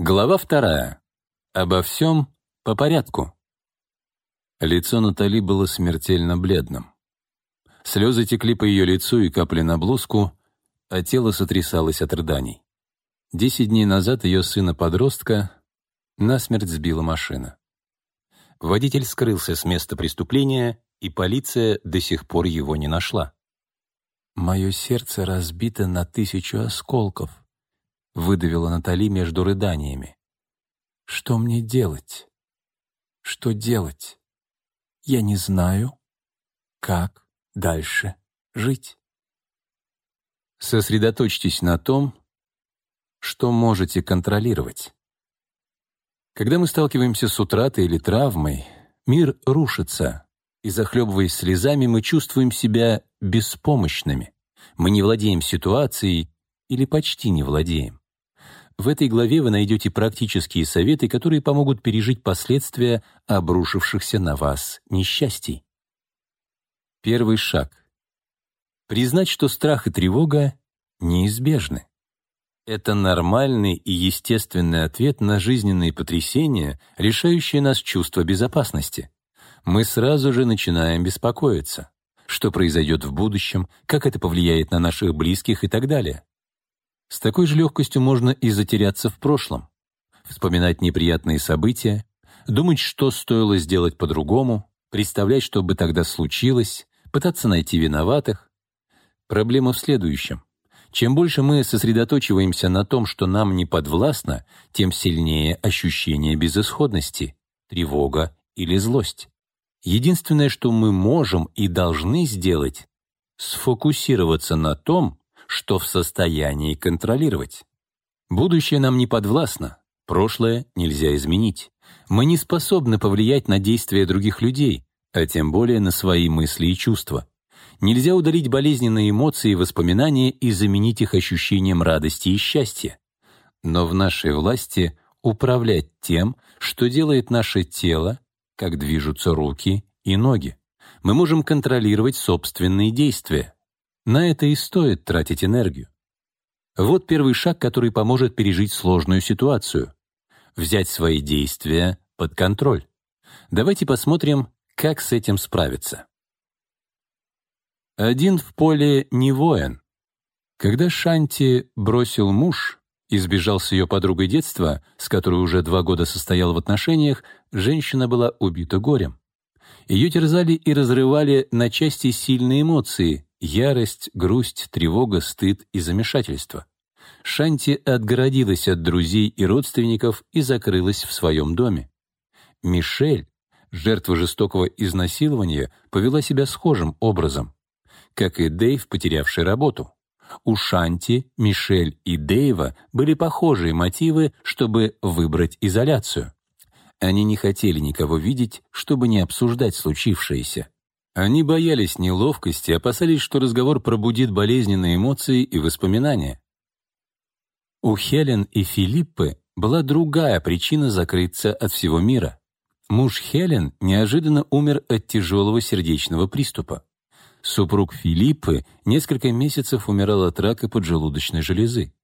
Глава вторая. Обо всем по порядку. Лицо Натали было смертельно бледным. Слезы текли по ее лицу и капли на блузку, а тело сотрясалось от рыданий. Десять дней назад ее сына-подростка насмерть сбила машина. Водитель скрылся с места преступления, и полиция до сих пор его не нашла. «Мое сердце разбито на тысячу осколков», — выдавила Натали между рыданиями. «Что мне делать? Что делать? Я не знаю, как дальше жить». Сосредоточьтесь на том, что можете контролировать. Когда мы сталкиваемся с утратой или травмой, мир рушится, и, захлебываясь слезами, мы чувствуем себя беспомощными. Мы не владеем ситуацией или почти не владеем. В этой главе вы найдете практические советы, которые помогут пережить последствия обрушившихся на вас несчастий. Первый шаг. Признать, что страх и тревога неизбежны. Это нормальный и естественный ответ на жизненные потрясения, решающие нас чувство безопасности. Мы сразу же начинаем беспокоиться. Что произойдет в будущем, как это повлияет на наших близких и так далее. С такой же легкостью можно и затеряться в прошлом. Вспоминать неприятные события, думать, что стоило сделать по-другому, представлять, что бы тогда случилось, пытаться найти виноватых. Проблема в следующем. Чем больше мы сосредоточиваемся на том, что нам не подвластно, тем сильнее ощущение безысходности, тревога или злость. Единственное, что мы можем и должны сделать, сфокусироваться на том, что в состоянии контролировать. Будущее нам не подвластно, прошлое нельзя изменить. Мы не способны повлиять на действия других людей, а тем более на свои мысли и чувства. Нельзя удалить болезненные эмоции и воспоминания и заменить их ощущением радости и счастья. Но в нашей власти управлять тем, что делает наше тело, как движутся руки и ноги. Мы можем контролировать собственные действия. На это и стоит тратить энергию. Вот первый шаг, который поможет пережить сложную ситуацию. Взять свои действия под контроль. Давайте посмотрим, как с этим справиться. Один в поле не воин. Когда Шанти бросил муж и сбежал с ее подругой детства, с которой уже два года состоял в отношениях, женщина была убита горем. Ее терзали и разрывали на части сильные эмоции — ярость, грусть, тревога, стыд и замешательство. Шанти отгородилась от друзей и родственников и закрылась в своем доме. Мишель, жертва жестокого изнасилования, повела себя схожим образом как и Дэйв, потерявший работу. У Шанти, Мишель и Дэйва были похожие мотивы, чтобы выбрать изоляцию. Они не хотели никого видеть, чтобы не обсуждать случившееся. Они боялись неловкости, опасались, что разговор пробудит болезненные эмоции и воспоминания. У Хелен и Филиппы была другая причина закрыться от всего мира. Муж Хелен неожиданно умер от тяжелого сердечного приступа. Супруг Филиппы несколько месяцев умирал от рака поджелудочной железы.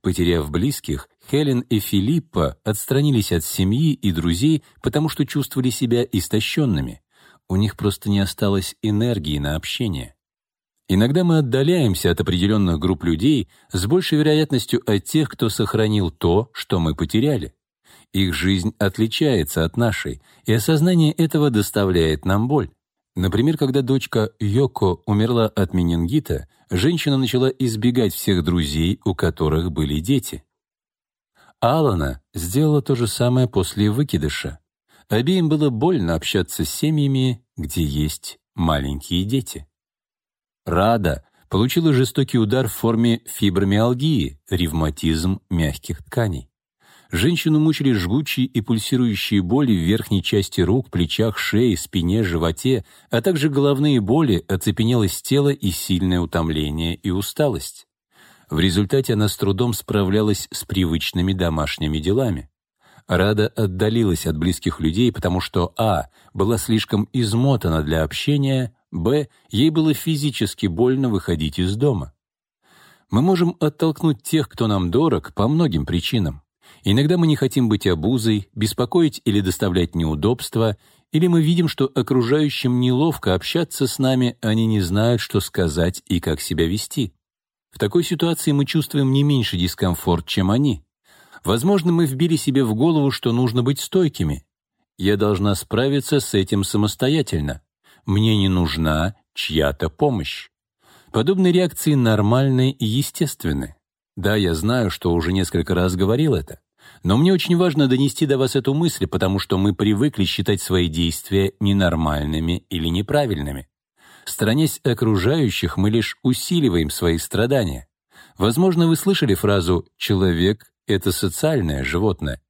Потеряв близких, Хелен и Филиппа отстранились от семьи и друзей, потому что чувствовали себя истощенными. У них просто не осталось энергии на общение. Иногда мы отдаляемся от определенных групп людей с большей вероятностью от тех, кто сохранил то, что мы потеряли. Их жизнь отличается от нашей, и осознание этого доставляет нам боль. Например, когда дочка Йоко умерла от менингита, женщина начала избегать всех друзей, у которых были дети. Алана сделала то же самое после выкидыша. Обеим было больно общаться с семьями, где есть маленькие дети. Рада получила жестокий удар в форме фибромиалгии, ревматизм мягких тканей. Женщину мучили жгучие и пульсирующие боли в верхней части рук, плечах, шее, спине, животе, а также головные боли, оцепенелость тела и сильное утомление и усталость. В результате она с трудом справлялась с привычными домашними делами. Рада отдалилась от близких людей, потому что а. была слишком измотана для общения, б. ей было физически больно выходить из дома. Мы можем оттолкнуть тех, кто нам дорог, по многим причинам. Иногда мы не хотим быть обузой, беспокоить или доставлять неудобства, или мы видим, что окружающим неловко общаться с нами, они не знают, что сказать и как себя вести. В такой ситуации мы чувствуем не меньше дискомфорт, чем они. Возможно, мы вбили себе в голову, что нужно быть стойкими. Я должна справиться с этим самостоятельно. Мне не нужна чья-то помощь. Подобные реакции нормальны и естественны. Да, я знаю, что уже несколько раз говорил это. Но мне очень важно донести до вас эту мысль, потому что мы привыкли считать свои действия ненормальными или неправильными. Сторонясь окружающих, мы лишь усиливаем свои страдания. Возможно, вы слышали фразу «человек — это социальное животное».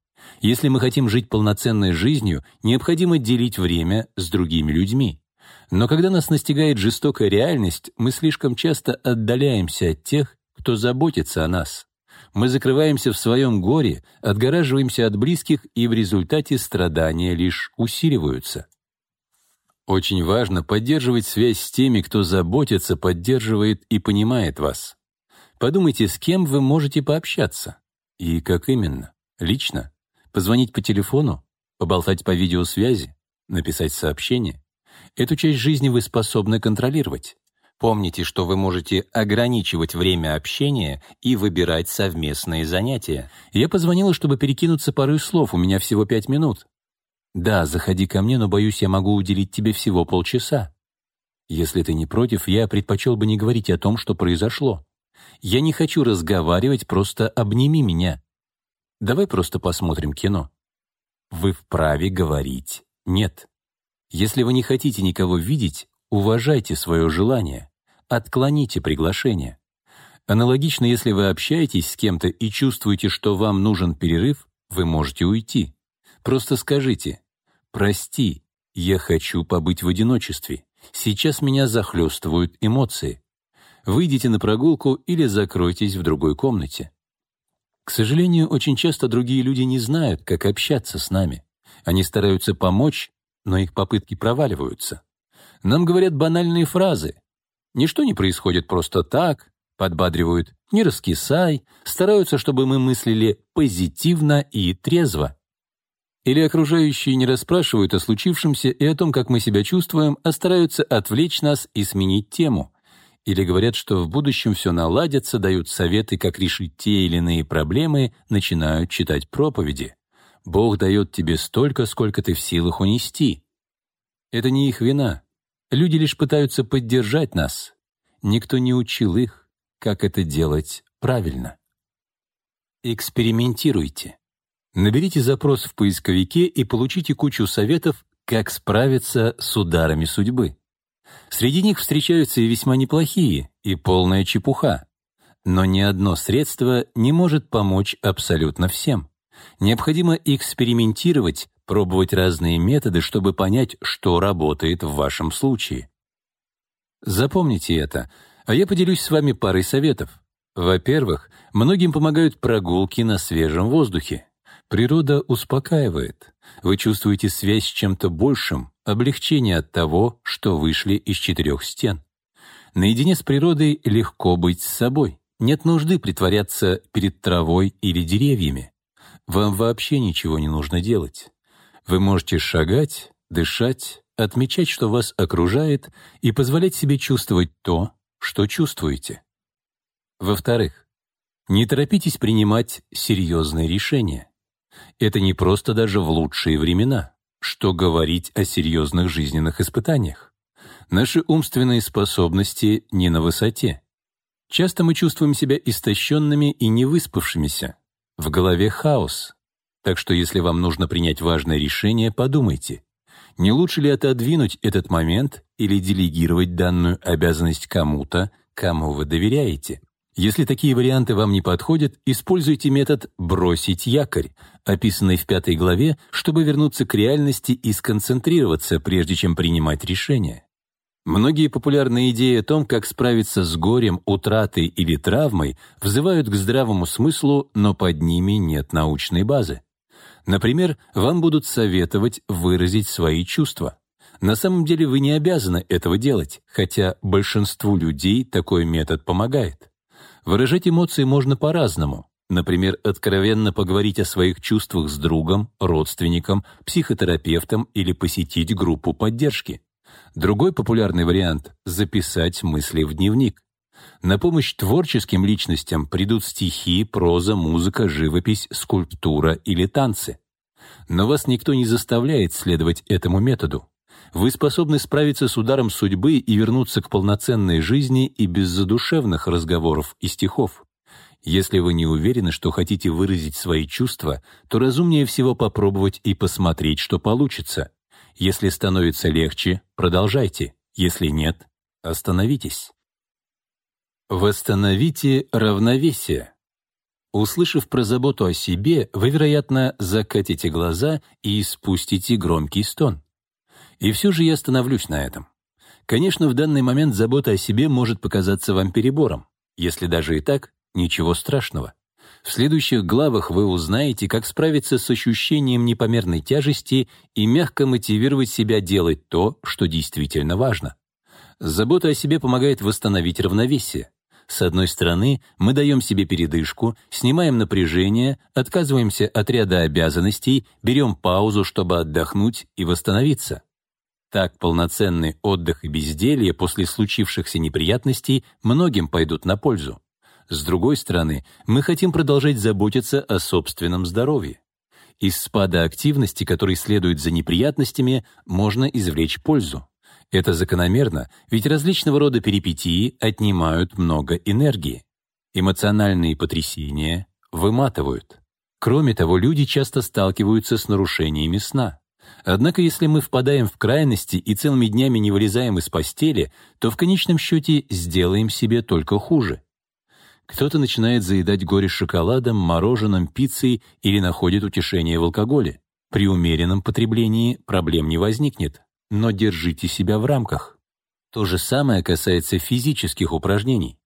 Если мы хотим жить полноценной жизнью, необходимо делить время с другими людьми. Но когда нас настигает жестокая реальность, мы слишком часто отдаляемся от тех, кто заботится о нас. Мы закрываемся в своем горе, отгораживаемся от близких, и в результате страдания лишь усиливаются. Очень важно поддерживать связь с теми, кто заботится, поддерживает и понимает вас. Подумайте, с кем вы можете пообщаться. И как именно? Лично? Позвонить по телефону? Поболтать по видеосвязи? Написать сообщение? Эту часть жизни вы способны контролировать. Помните, что вы можете ограничивать время общения и выбирать совместные занятия. Я позвонила, чтобы перекинуться парой слов, у меня всего пять минут. Да, заходи ко мне, но, боюсь, я могу уделить тебе всего полчаса. Если ты не против, я предпочел бы не говорить о том, что произошло. Я не хочу разговаривать, просто обними меня. Давай просто посмотрим кино. Вы вправе говорить «нет». Если вы не хотите никого видеть, уважайте свое желание отклоните приглашение. Аналогично, если вы общаетесь с кем-то и чувствуете, что вам нужен перерыв, вы можете уйти. Просто скажите «Прости, я хочу побыть в одиночестве. Сейчас меня захлестывают эмоции». Выйдите на прогулку или закройтесь в другой комнате. К сожалению, очень часто другие люди не знают, как общаться с нами. Они стараются помочь, но их попытки проваливаются. Нам говорят банальные фразы Ничто не происходит просто так, подбадривают «не раскисай», стараются, чтобы мы мыслили позитивно и трезво. Или окружающие не расспрашивают о случившемся и о том, как мы себя чувствуем, а стараются отвлечь нас и сменить тему. Или говорят, что в будущем все наладится, дают советы, как решить те или иные проблемы, начинают читать проповеди. Бог дает тебе столько, сколько ты в силах унести. Это не их вина. Люди лишь пытаются поддержать нас. Никто не учил их, как это делать правильно. Экспериментируйте. Наберите запрос в поисковике и получите кучу советов, как справиться с ударами судьбы. Среди них встречаются и весьма неплохие, и полная чепуха. Но ни одно средство не может помочь абсолютно всем. Необходимо экспериментировать, пробовать разные методы, чтобы понять, что работает в вашем случае. Запомните это, а я поделюсь с вами парой советов. Во-первых, многим помогают прогулки на свежем воздухе. Природа успокаивает. Вы чувствуете связь с чем-то большим, облегчение от того, что вышли из четырех стен. Наедине с природой легко быть с собой. Нет нужды притворяться перед травой или деревьями. Вам вообще ничего не нужно делать. Вы можете шагать, дышать, отмечать, что вас окружает, и позволять себе чувствовать то, что чувствуете. Во-вторых, не торопитесь принимать серьезные решения. Это не просто даже в лучшие времена. Что говорить о серьезных жизненных испытаниях? Наши умственные способности не на высоте. Часто мы чувствуем себя истощенными и невыспавшимися. В голове хаос, так что если вам нужно принять важное решение, подумайте, не лучше ли отодвинуть этот момент или делегировать данную обязанность кому-то, кому вы доверяете. Если такие варианты вам не подходят, используйте метод «бросить якорь», описанный в пятой главе, чтобы вернуться к реальности и сконцентрироваться, прежде чем принимать решение. Многие популярные идеи о том, как справиться с горем, утратой или травмой, взывают к здравому смыслу, но под ними нет научной базы. Например, вам будут советовать выразить свои чувства. На самом деле вы не обязаны этого делать, хотя большинству людей такой метод помогает. Выражать эмоции можно по-разному. Например, откровенно поговорить о своих чувствах с другом, родственником, психотерапевтом или посетить группу поддержки. Другой популярный вариант — записать мысли в дневник. На помощь творческим личностям придут стихи, проза, музыка, живопись, скульптура или танцы. Но вас никто не заставляет следовать этому методу. Вы способны справиться с ударом судьбы и вернуться к полноценной жизни и без задушевных разговоров и стихов. Если вы не уверены, что хотите выразить свои чувства, то разумнее всего попробовать и посмотреть, что получится. Если становится легче, продолжайте. Если нет, остановитесь. Восстановите равновесие. Услышав про заботу о себе, вы, вероятно, закатите глаза и спустите громкий стон. И все же я остановлюсь на этом. Конечно, в данный момент забота о себе может показаться вам перебором. Если даже и так, Ничего страшного. В следующих главах вы узнаете, как справиться с ощущением непомерной тяжести и мягко мотивировать себя делать то, что действительно важно. Забота о себе помогает восстановить равновесие. С одной стороны, мы даем себе передышку, снимаем напряжение, отказываемся от ряда обязанностей, берем паузу, чтобы отдохнуть и восстановиться. Так полноценный отдых и безделье после случившихся неприятностей многим пойдут на пользу. С другой стороны, мы хотим продолжать заботиться о собственном здоровье. Из спада активности, который следует за неприятностями, можно извлечь пользу. Это закономерно, ведь различного рода перипетии отнимают много энергии. Эмоциональные потрясения выматывают. Кроме того, люди часто сталкиваются с нарушениями сна. Однако, если мы впадаем в крайности и целыми днями не вылезаем из постели, то в конечном счете сделаем себе только хуже. Кто-то начинает заедать горе шоколадом, мороженым, пиццей или находит утешение в алкоголе. При умеренном потреблении проблем не возникнет, но держите себя в рамках. То же самое касается физических упражнений.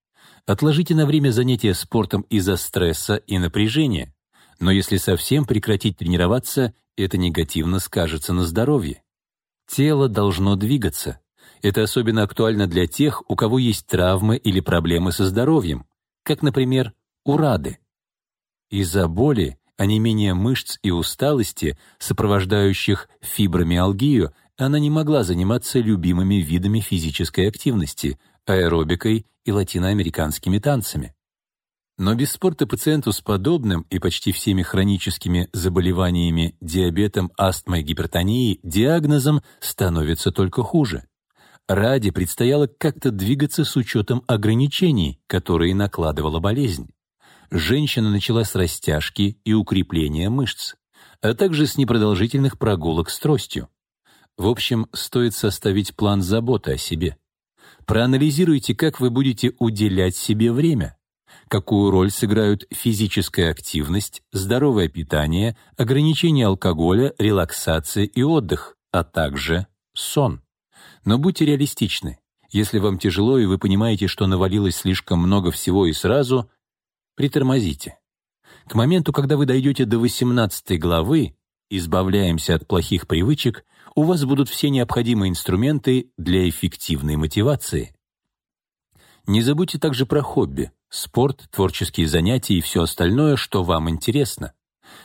Отложите на время занятия спортом из-за стресса и напряжения. Но если совсем прекратить тренироваться, это негативно скажется на здоровье. Тело должно двигаться. Это особенно актуально для тех, у кого есть травмы или проблемы со здоровьем как, например, у Рады. Из-за боли, онемения мышц и усталости, сопровождающих фибромиалгию, она не могла заниматься любимыми видами физической активности, аэробикой и латиноамериканскими танцами. Но без спорта пациенту с подобным и почти всеми хроническими заболеваниями, диабетом, астмой, гипертонией, диагнозом становится только хуже. Ради предстояло как-то двигаться с учетом ограничений, которые накладывала болезнь. Женщина начала с растяжки и укрепления мышц, а также с непродолжительных прогулок с тростью. В общем, стоит составить план заботы о себе. Проанализируйте, как вы будете уделять себе время, какую роль сыграют физическая активность, здоровое питание, ограничение алкоголя, релаксация и отдых, а также сон. Но будьте реалистичны. Если вам тяжело и вы понимаете, что навалилось слишком много всего и сразу, притормозите. К моменту, когда вы дойдете до 18 главы «Избавляемся от плохих привычек», у вас будут все необходимые инструменты для эффективной мотивации. Не забудьте также про хобби, спорт, творческие занятия и все остальное, что вам интересно.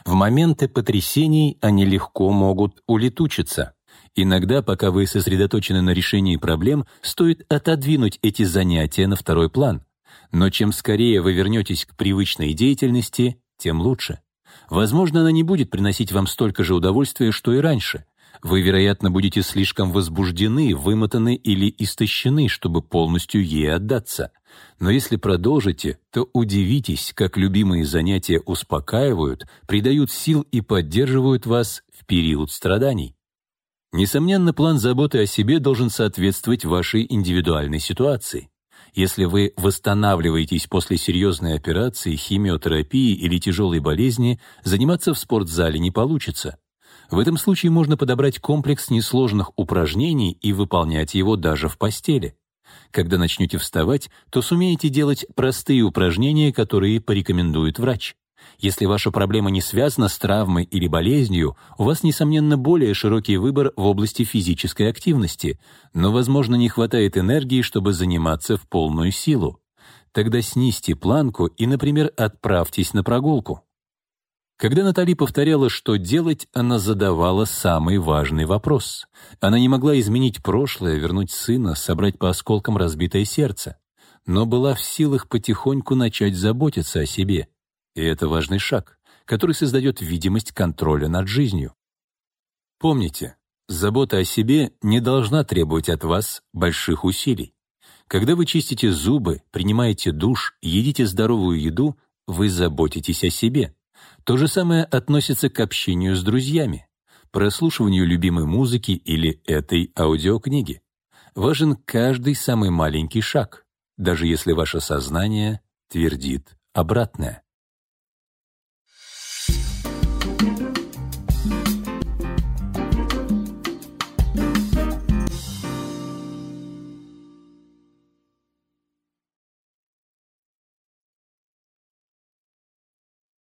В моменты потрясений они легко могут улетучиться. Иногда, пока вы сосредоточены на решении проблем, стоит отодвинуть эти занятия на второй план. Но чем скорее вы вернетесь к привычной деятельности, тем лучше. Возможно, она не будет приносить вам столько же удовольствия, что и раньше. Вы, вероятно, будете слишком возбуждены, вымотаны или истощены, чтобы полностью ей отдаться. Но если продолжите, то удивитесь, как любимые занятия успокаивают, придают сил и поддерживают вас в период страданий. Несомненно, план заботы о себе должен соответствовать вашей индивидуальной ситуации. Если вы восстанавливаетесь после серьезной операции, химиотерапии или тяжелой болезни, заниматься в спортзале не получится. В этом случае можно подобрать комплекс несложных упражнений и выполнять его даже в постели. Когда начнете вставать, то сумеете делать простые упражнения, которые порекомендует врач. Если ваша проблема не связана с травмой или болезнью, у вас, несомненно, более широкий выбор в области физической активности, но, возможно, не хватает энергии, чтобы заниматься в полную силу. тогда снизьте планку и, например, отправьтесь на прогулку. Когда Натали повторяла, что делать, она задавала самый важный вопрос. Она не могла изменить прошлое, вернуть сына, собрать по осколкам разбитое сердце, но была в силах потихоньку начать заботиться о себе. И это важный шаг, который создает видимость контроля над жизнью. Помните, забота о себе не должна требовать от вас больших усилий. Когда вы чистите зубы, принимаете душ, едите здоровую еду, вы заботитесь о себе. То же самое относится к общению с друзьями, прослушиванию любимой музыки или этой аудиокниги. Важен каждый самый маленький шаг, даже если ваше сознание твердит обратное.